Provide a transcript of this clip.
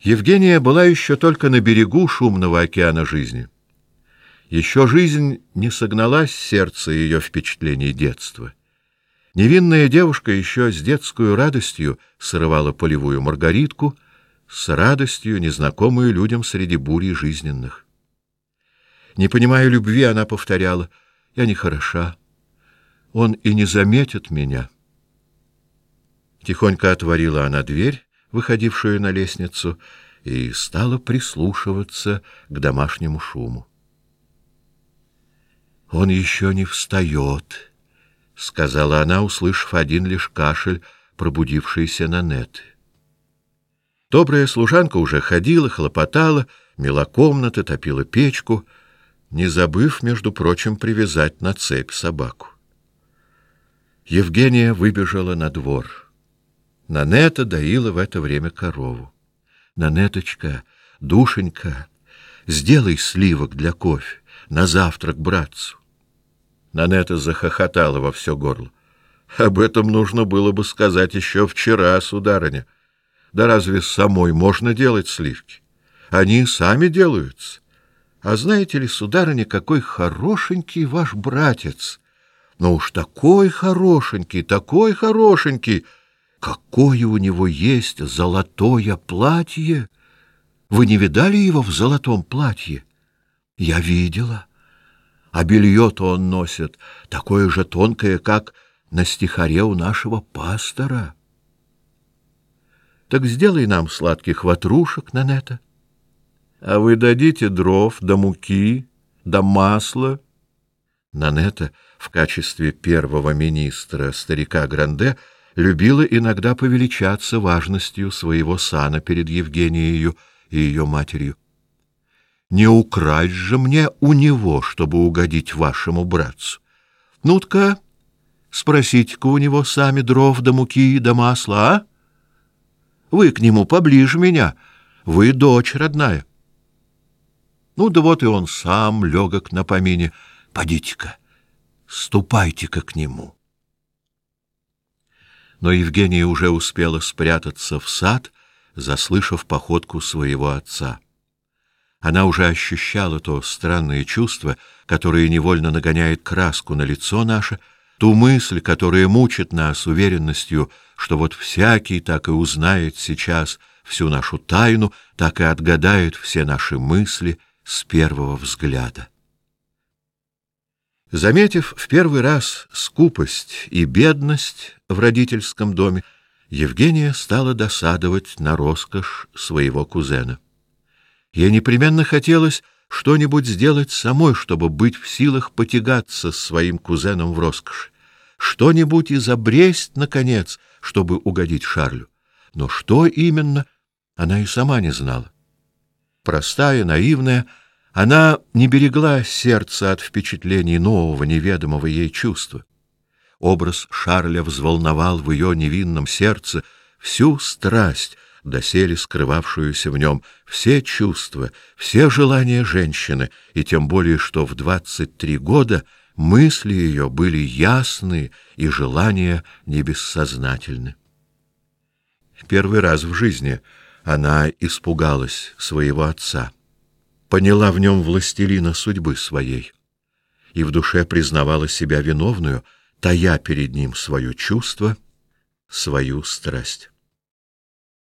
Евгения была еще только на берегу шумного океана жизни. Еще жизнь не согнала с сердца ее впечатлений детства. Невинная девушка еще с детскую радостью срывала полевую маргаритку, с радостью, незнакомую людям среди бури жизненных. Не понимая любви, она повторяла, «Я не хороша, он и не заметит меня». Тихонько отворила она дверь, выходившую на лестницу, и стала прислушиваться к домашнему шуму. «Он еще не встает», — сказала она, услышав один лишь кашель, пробудившийся на нет. Добрая служанка уже ходила, хлопотала, мела комнаты, топила печку, не забыв, между прочим, привязать на цепь собаку. Евгения выбежала на двор. Нанета доила в это время корову. Нанеточка, душенька, сделай сливок для кофе, на завтрак братцу. Нанета захохотала во все горло. Об этом нужно было бы сказать еще вчера, сударыня. Да разве самой можно делать сливки? Они сами делаются. А знаете ли, сударыня, какой хорошенький ваш братец? Ну уж такой хорошенький, такой хорошенький! Какое у него есть золотое платье! Вы не видали его в золотом платье? Я видела. А белье-то он носит такое же тонкое, как на стихаре у нашего пастора. Так сделай нам сладких ватрушек, Нанета. А вы дадите дров, да муки, да масла. Нанета в качестве первого министра старика Гранде — любила иногда повеличаться важностью своего сана перед Евгенией и ее матерью. Не украсть же мне у него, чтобы угодить вашему братцу. Ну-ка, спросите-ка у него сами дров да муки да масла, а? Вы к нему поближе меня, вы дочь родная. Ну да вот и он сам легок на помине. Подите-ка, ступайте-ка к нему но Евгения уже успела спрятаться в сад, заслышав походку своего отца. Она уже ощущала то странное чувство, которое невольно нагоняет краску на лицо наше, ту мысль, которая мучит нас уверенностью, что вот всякий так и узнает сейчас всю нашу тайну, так и отгадает все наши мысли с первого взгляда. Заметив в первый раз скупость и бедность в родительском доме, Евгения стала досадовать на роскошь своего кузена. Ей непременно хотелось что-нибудь сделать самой, чтобы быть в силах потягаться с своим кузеном в роскоши, что-нибудь изобресть, наконец, чтобы угодить Шарлю. Но что именно, она и сама не знала. Простая, наивная, она не берегла сердце от впечатлений нового, неведомого ей чувства. Образ Шарля взволновал в ее невинном сердце всю страсть, доселе скрывавшуюся в нем, все чувства, все желания женщины, и тем более, что в двадцать три года мысли ее были ясны и желания не бессознательны. Первый раз в жизни она испугалась своего отца поняла в нем властелина судьбы своей и в душе признавала себя виновную, тая перед ним свое чувство, свою страсть.